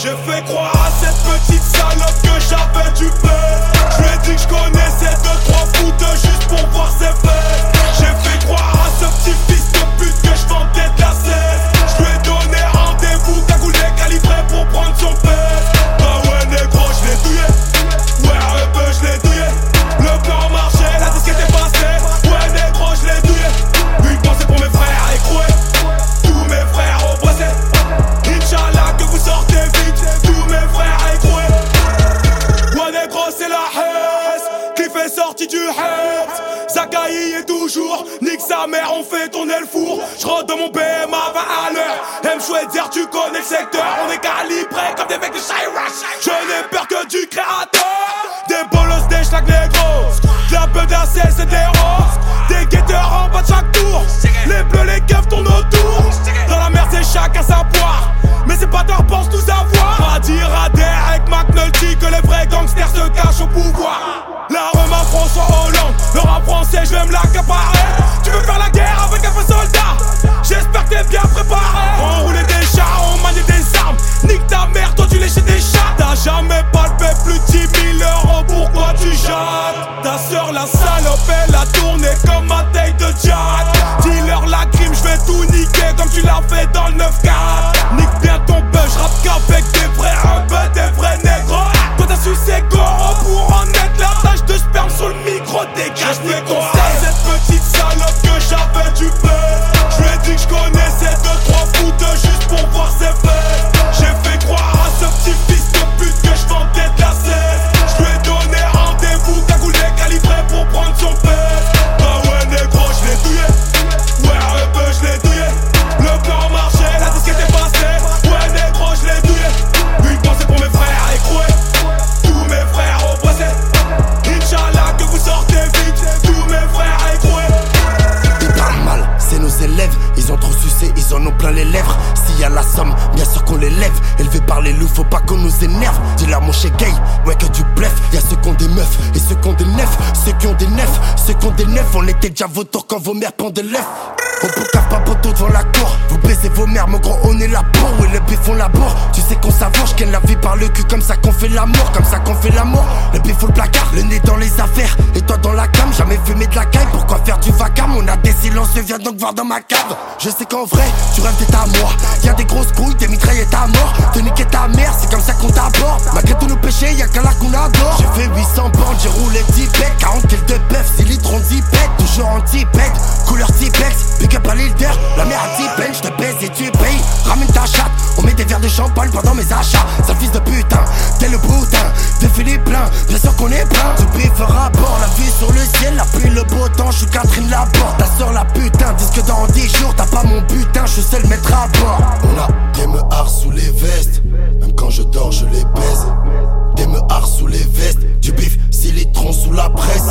J'ai fait croire à cette petite salope toujours. Nique sa mère on fait tourner le four. Je rentre dans mon BM à 20 à l'heure. M dire tu connais le secteur. On est calibré comme des mecs de Chirac Je n'ai peur que du créateur. Des bolos, des schlags négros De la peu d'ACS et des roses. Des guetteurs en bas de chaque tour. Les bleus, les keufs tournent autour. Dans la merde c'est chacun sa poire. Mais c'est pas tort pense tout savoir. Pas dire la S'il y a la somme, bien sûr qu'on les lève. Élevé par les loups, faut pas qu'on nous énerve. Dis-leur mon chez gay, ouais que du bluff. Y a ceux qui ont des meufs et ceux qui ont des neufs. Ceux qui ont des neufs, ceux qui ont des neufs. On était déjà vos tours quand vos mères pendaient l'œuf. Au boucave pas poteau devant la cour. Vous baisez vos mères, mon gros, on est là pour. Oui, les bifs font la bourre. Tu sais qu'on savoure, qu'elle la vie par le cul. Comme ça qu'on fait l'amour, comme ça qu'on fait l'amour. Silences, viens donc voir dans ma cave. Je sais qu'en vrai, tu rêves d'être à moi. Y'a des grosses couilles, des mitraillettes à mort. De niquer ta mère, c'est comme ça qu'on t'aborde. Malgré tous nos péchés, y'a qu'un là qu'on adore. J'ai fait 800 bandes, j'ai roulé 10 bêtes. 40 kills de bœuf, 6 litres en 10 bêtes. Toujours en 10 bêtes, couleur Tipex. Big up à l'île la mère à 10 peines. J'te baise et tu payes. Ramène ta chatte, on met des verres de champagne pendant mes achats. Sale fils de putain, c'est le boudin de Philippe plein, bien sûr qu'on est plein. Tu bif à bord, la vue sur le ciel, la pluie, le beau temps, je suis Catherine Laborde. Ta soeur la putain, dis que dans 10 jours, t'as pas mon butin, je suis seul maître à bord. On a des meuhards sous les vestes, même quand je dors, je les baise. Des meuhards sous les vestes, du bif, 6 litrons sous la presse.